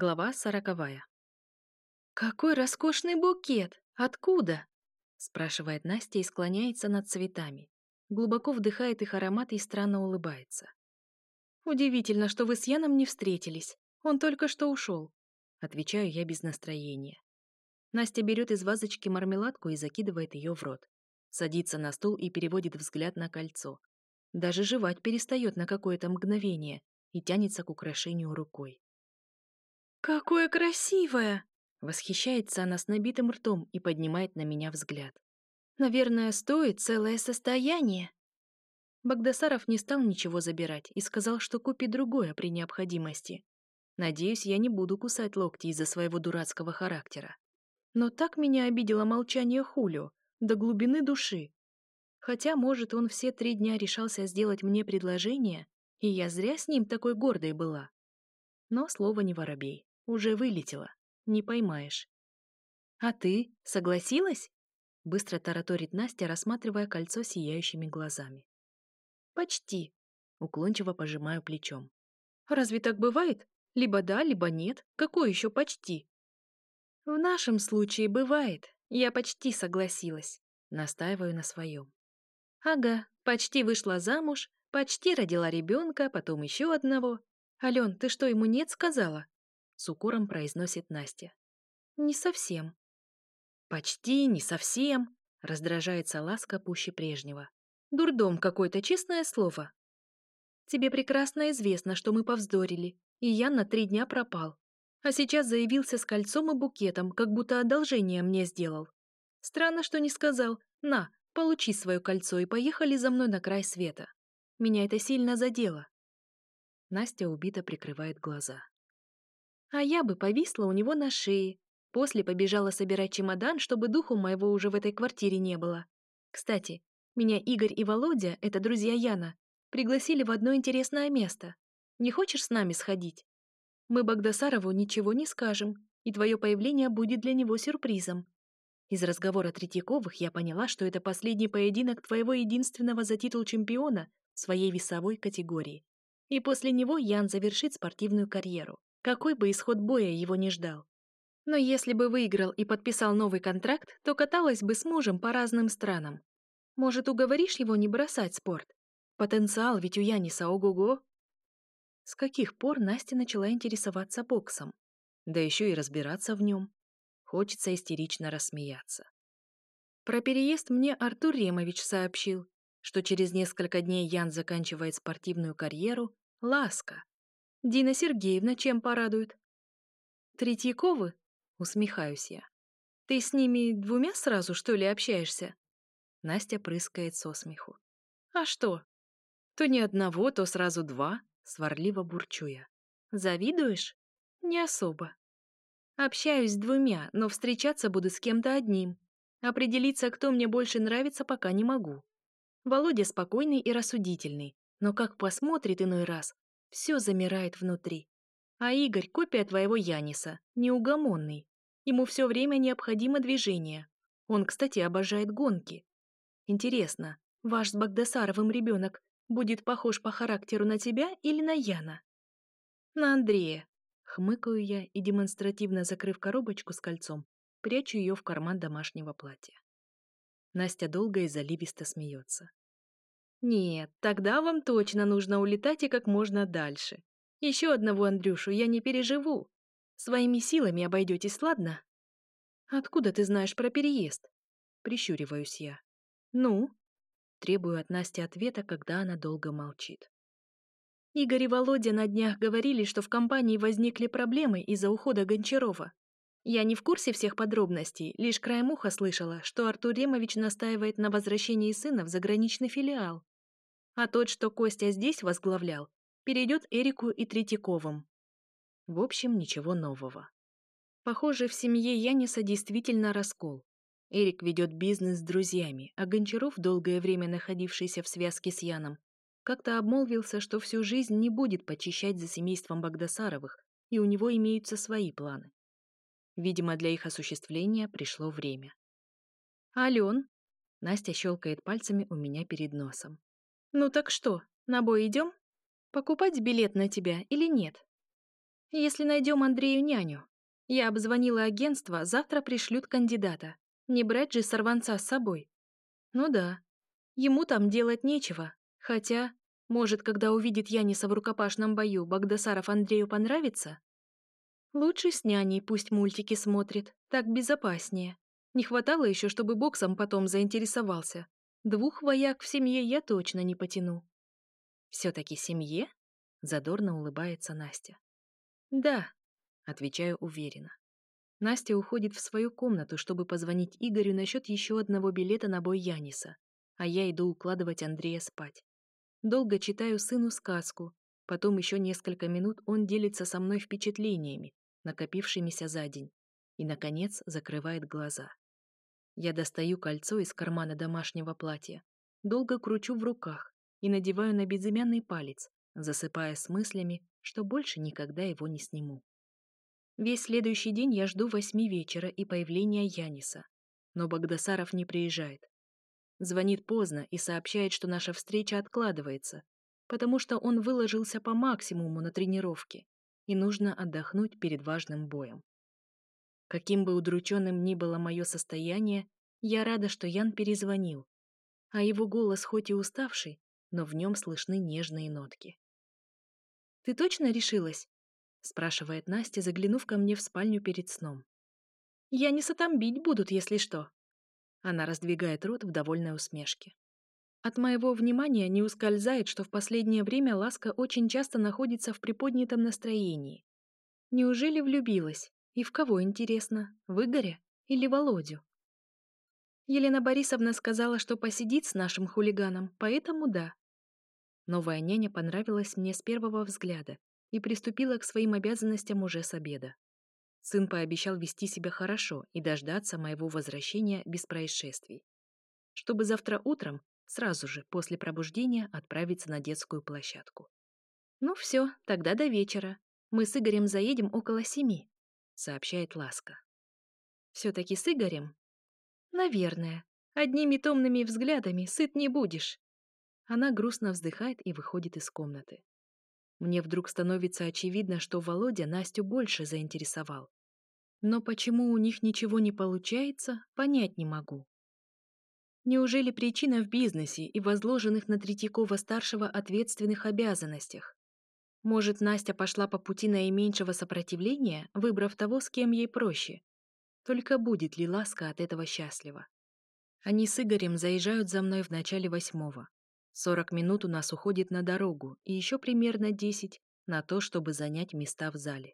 Глава сороковая. «Какой роскошный букет! Откуда?» — спрашивает Настя и склоняется над цветами. Глубоко вдыхает их аромат и странно улыбается. «Удивительно, что вы с Яном не встретились. Он только что ушел», — отвечаю я без настроения. Настя берет из вазочки мармеладку и закидывает ее в рот. Садится на стул и переводит взгляд на кольцо. Даже жевать перестает на какое-то мгновение и тянется к украшению рукой. «Какое красивое!» Восхищается она с набитым ртом и поднимает на меня взгляд. «Наверное, стоит целое состояние». Багдасаров не стал ничего забирать и сказал, что купит другое при необходимости. Надеюсь, я не буду кусать локти из-за своего дурацкого характера. Но так меня обидело молчание Хулио, до глубины души. Хотя, может, он все три дня решался сделать мне предложение, и я зря с ним такой гордой была. Но слово не воробей уже вылетела. Не поймаешь. А ты согласилась? Быстро тараторит Настя, рассматривая кольцо сияющими глазами. Почти. Уклончиво пожимаю плечом. Разве так бывает? Либо да, либо нет. Какое еще почти? В нашем случае бывает. Я почти согласилась. Настаиваю на своем. Ага, почти вышла замуж, почти родила ребенка, потом еще одного. Ален, ты что, ему нет сказала? С укором произносит Настя. «Не совсем». «Почти не совсем», — раздражается ласка пуще прежнего. «Дурдом какое-то, честное слово». «Тебе прекрасно известно, что мы повздорили, и я на три дня пропал. А сейчас заявился с кольцом и букетом, как будто одолжение мне сделал. Странно, что не сказал. На, получи свое кольцо и поехали за мной на край света. Меня это сильно задело». Настя убито прикрывает глаза а я бы повисла у него на шее. После побежала собирать чемодан, чтобы духу моего уже в этой квартире не было. Кстати, меня Игорь и Володя, это друзья Яна, пригласили в одно интересное место. Не хочешь с нами сходить? Мы Багдасарову ничего не скажем, и твое появление будет для него сюрпризом. Из разговора Третьяковых я поняла, что это последний поединок твоего единственного за титул чемпиона своей весовой категории. И после него Ян завершит спортивную карьеру. Какой бы исход боя его не ждал. Но если бы выиграл и подписал новый контракт, то каталась бы с мужем по разным странам. Может, уговоришь его не бросать спорт? Потенциал ведь у Яниса ого-го. С каких пор Настя начала интересоваться боксом? Да еще и разбираться в нем. Хочется истерично рассмеяться. Про переезд мне Артур Ремович сообщил, что через несколько дней Ян заканчивает спортивную карьеру «Ласка», Дина Сергеевна чем порадует? Третьяковы? Усмехаюсь я. Ты с ними двумя сразу, что ли, общаешься? Настя прыскает со смеху. А что? То ни одного, то сразу два, сварливо бурчу я. Завидуешь? Не особо. Общаюсь с двумя, но встречаться буду с кем-то одним. Определиться, кто мне больше нравится, пока не могу. Володя спокойный и рассудительный, но как посмотрит иной раз, все замирает внутри. А Игорь копия твоего Яниса, неугомонный. Ему все время необходимо движение. Он, кстати, обожает гонки. Интересно, ваш с Багдасаровым ребенок будет похож по характеру на тебя или на Яна? На Андрея. Хмыкаю я и, демонстративно закрыв коробочку с кольцом, прячу ее в карман домашнего платья. Настя долго и заливисто смеется. Нет, тогда вам точно нужно улетать и как можно дальше. Еще одного Андрюшу я не переживу. Своими силами обойдетесь, ладно? Откуда ты знаешь про переезд? Прищуриваюсь я. Ну? Требую от Насти ответа, когда она долго молчит. Игорь и Володя на днях говорили, что в компании возникли проблемы из-за ухода Гончарова. Я не в курсе всех подробностей, лишь краем уха слышала, что Артур Ремович настаивает на возвращении сына в заграничный филиал а тот, что Костя здесь возглавлял, перейдет Эрику и Третьяковым. В общем, ничего нового. Похоже, в семье Яниса действительно раскол. Эрик ведет бизнес с друзьями, а Гончаров, долгое время находившийся в связке с Яном, как-то обмолвился, что всю жизнь не будет почищать за семейством Богдасаровых, и у него имеются свои планы. Видимо, для их осуществления пришло время. «Ален!» — Настя щелкает пальцами у меня перед носом. «Ну так что, на бой идем? Покупать билет на тебя или нет? Если найдем Андрею няню. Я обзвонила агентство, завтра пришлют кандидата. Не брать же сорванца с собой. Ну да, ему там делать нечего. Хотя, может, когда увидит Яниса в рукопашном бою, Багдасаров Андрею понравится? Лучше с няней пусть мультики смотрит, так безопаснее. Не хватало еще, чтобы боксом потом заинтересовался. Двух вояк в семье я точно не потяну. Все-таки семье? Задорно улыбается Настя. Да, отвечаю уверенно. Настя уходит в свою комнату, чтобы позвонить Игорю насчет еще одного билета на бой Яниса, а я иду укладывать Андрея спать. Долго читаю сыну сказку, потом еще несколько минут он делится со мной впечатлениями, накопившимися за день, и, наконец, закрывает глаза. Я достаю кольцо из кармана домашнего платья, долго кручу в руках и надеваю на безымянный палец, засыпая с мыслями, что больше никогда его не сниму. Весь следующий день я жду восьми вечера и появления Яниса. Но Богдасаров не приезжает. Звонит поздно и сообщает, что наша встреча откладывается, потому что он выложился по максимуму на тренировке и нужно отдохнуть перед важным боем. Каким бы удрученным ни было мое состояние, я рада, что Ян перезвонил. А его голос хоть и уставший, но в нем слышны нежные нотки. «Ты точно решилась?» — спрашивает Настя, заглянув ко мне в спальню перед сном. «Я не сатамбить будут, если что». Она раздвигает рот в довольной усмешке. От моего внимания не ускользает, что в последнее время Ласка очень часто находится в приподнятом настроении. Неужели влюбилась? И в кого, интересно, в Игоря или Володю? Елена Борисовна сказала, что посидит с нашим хулиганом, поэтому да. Новая няня понравилась мне с первого взгляда и приступила к своим обязанностям уже с обеда. Сын пообещал вести себя хорошо и дождаться моего возвращения без происшествий. Чтобы завтра утром, сразу же после пробуждения, отправиться на детскую площадку. Ну все, тогда до вечера. Мы с Игорем заедем около семи сообщает Ласка. «Все-таки с Игорем?» «Наверное. Одними томными взглядами сыт не будешь». Она грустно вздыхает и выходит из комнаты. Мне вдруг становится очевидно, что Володя Настю больше заинтересовал. Но почему у них ничего не получается, понять не могу. Неужели причина в бизнесе и возложенных на Третьякова-старшего ответственных обязанностях? Может, Настя пошла по пути наименьшего сопротивления, выбрав того, с кем ей проще. Только будет ли Ласка от этого счастлива? Они с Игорем заезжают за мной в начале восьмого. Сорок минут у нас уходит на дорогу и еще примерно десять на то, чтобы занять места в зале.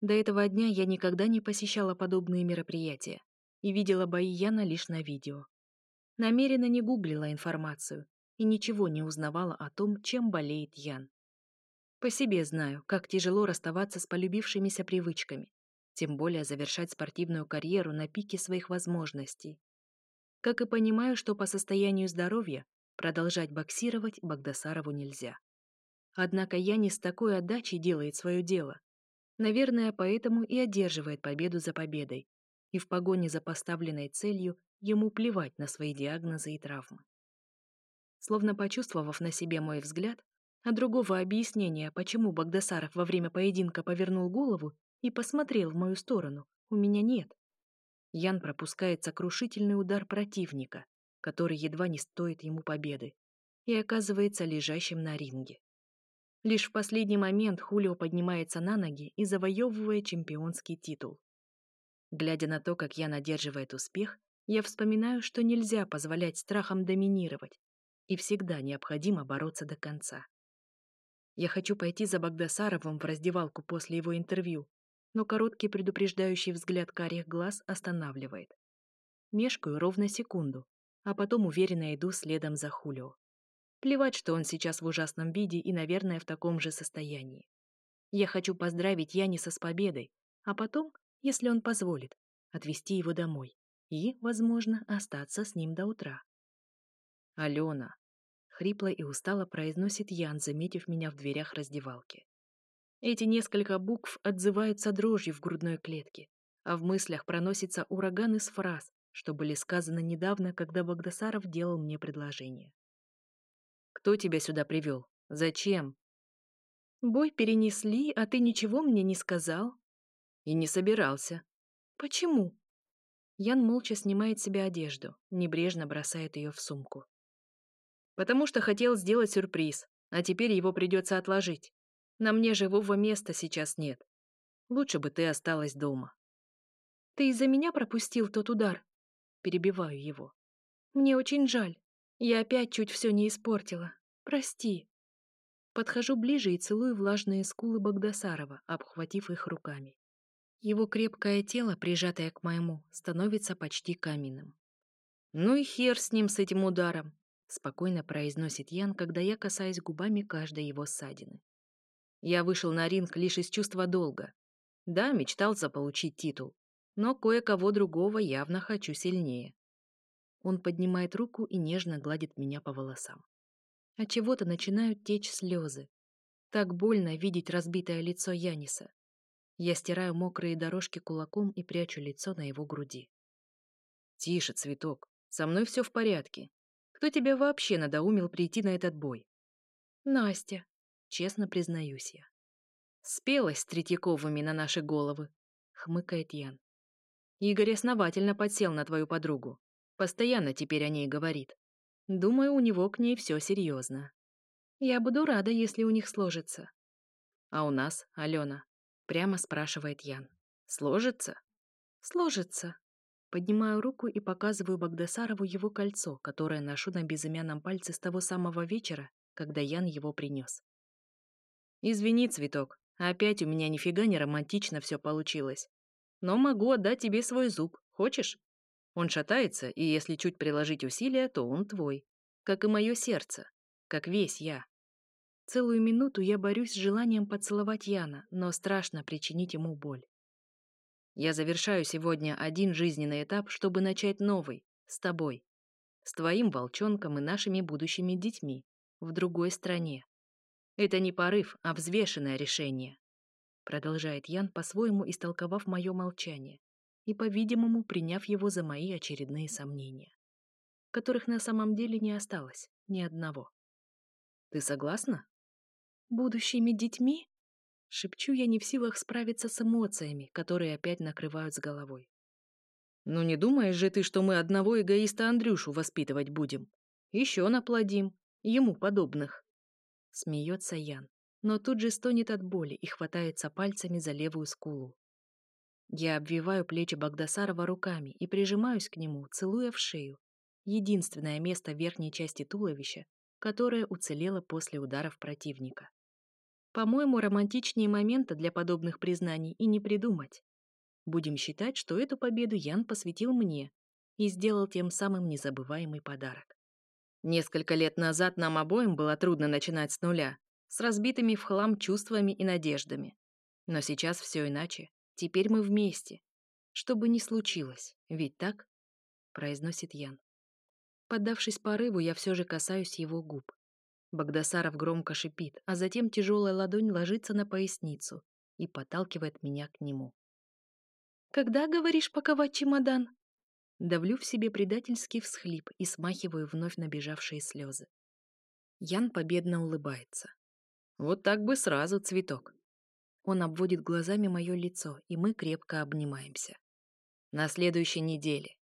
До этого дня я никогда не посещала подобные мероприятия и видела бои Яна лишь на видео. Намеренно не гуглила информацию и ничего не узнавала о том, чем болеет Ян. По себе знаю, как тяжело расставаться с полюбившимися привычками, тем более завершать спортивную карьеру на пике своих возможностей. Как и понимаю, что по состоянию здоровья продолжать боксировать Багдасарову нельзя. Однако я не с такой отдачей делает свое дело. Наверное, поэтому и одерживает победу за победой. И в погоне за поставленной целью ему плевать на свои диагнозы и травмы. Словно почувствовав на себе мой взгляд, а другого объяснения, почему Багдасаров во время поединка повернул голову и посмотрел в мою сторону, у меня нет. Ян пропускает сокрушительный удар противника, который едва не стоит ему победы, и оказывается лежащим на ринге. Лишь в последний момент Хулио поднимается на ноги и завоевывает чемпионский титул. Глядя на то, как Ян одерживает успех, я вспоминаю, что нельзя позволять страхам доминировать, и всегда необходимо бороться до конца. Я хочу пойти за Багдасаровым в раздевалку после его интервью, но короткий предупреждающий взгляд карих глаз останавливает. Мешкаю ровно секунду, а потом уверенно иду следом за Хулио. Плевать, что он сейчас в ужасном виде и, наверное, в таком же состоянии. Я хочу поздравить Яниса с победой, а потом, если он позволит, отвезти его домой и, возможно, остаться с ним до утра. «Алена», хрипло и устало произносит Ян, заметив меня в дверях раздевалки. Эти несколько букв отзываются дрожью в грудной клетке, а в мыслях проносится ураган из фраз, что были сказаны недавно, когда Богдасаров делал мне предложение. «Кто тебя сюда привел? Зачем?» «Бой перенесли, а ты ничего мне не сказал?» «И не собирался». «Почему?» Ян молча снимает себе одежду, небрежно бросает ее в сумку потому что хотел сделать сюрприз, а теперь его придется отложить. На мне живого места сейчас нет. Лучше бы ты осталась дома. Ты из-за меня пропустил тот удар. Перебиваю его. Мне очень жаль. Я опять чуть все не испортила. Прости. Подхожу ближе и целую влажные скулы Богдасарова, обхватив их руками. Его крепкое тело, прижатое к моему, становится почти каменным. Ну и хер с ним, с этим ударом спокойно произносит Ян, когда я касаюсь губами каждой его ссадины. Я вышел на ринг лишь из чувства долга. Да, мечтал заполучить титул, но кое-кого другого явно хочу сильнее. Он поднимает руку и нежно гладит меня по волосам. От чего-то начинают течь слезы. Так больно видеть разбитое лицо Яниса. Я стираю мокрые дорожки кулаком и прячу лицо на его груди. Тише, цветок. Со мной все в порядке. Кто тебя вообще надоумил прийти на этот бой? Настя, честно признаюсь я. Спелась с Третьяковыми на наши головы, хмыкает Ян. Игорь основательно подсел на твою подругу. Постоянно теперь о ней говорит. Думаю, у него к ней все серьезно. Я буду рада, если у них сложится. А у нас, Алена, прямо спрашивает Ян. Сложится? Сложится, Поднимаю руку и показываю Багдасарову его кольцо, которое ношу на безымянном пальце с того самого вечера, когда Ян его принес. «Извини, цветок, опять у меня нифига не романтично все получилось. Но могу отдать тебе свой зуб, хочешь? Он шатается, и если чуть приложить усилия, то он твой. Как и мое сердце, как весь я». Целую минуту я борюсь с желанием поцеловать Яна, но страшно причинить ему боль. Я завершаю сегодня один жизненный этап, чтобы начать новый, с тобой, с твоим волчонком и нашими будущими детьми, в другой стране. Это не порыв, а взвешенное решение. Продолжает Ян, по-своему истолковав мое молчание и, по-видимому, приняв его за мои очередные сомнения, которых на самом деле не осталось ни одного. Ты согласна? Будущими детьми? Шепчу я не в силах справиться с эмоциями, которые опять накрывают с головой. «Ну не думаешь же ты, что мы одного эгоиста Андрюшу воспитывать будем? Еще наплодим. Ему подобных». Смеется Ян, но тут же стонет от боли и хватается пальцами за левую скулу. Я обвиваю плечи Багдасарова руками и прижимаюсь к нему, целуя в шею. Единственное место верхней части туловища, которое уцелело после ударов противника. По-моему, романтичнее момента для подобных признаний и не придумать. Будем считать, что эту победу Ян посвятил мне и сделал тем самым незабываемый подарок. Несколько лет назад нам обоим было трудно начинать с нуля, с разбитыми в хлам чувствами и надеждами. Но сейчас все иначе. Теперь мы вместе. Что бы ни случилось, ведь так? Произносит Ян. Поддавшись порыву, я все же касаюсь его губ. Богдасаров громко шипит, а затем тяжелая ладонь ложится на поясницу и подталкивает меня к нему. «Когда, говоришь, паковать чемодан?» Давлю в себе предательский всхлип и смахиваю вновь набежавшие слезы. Ян победно улыбается. «Вот так бы сразу, цветок!» Он обводит глазами мое лицо, и мы крепко обнимаемся. «На следующей неделе.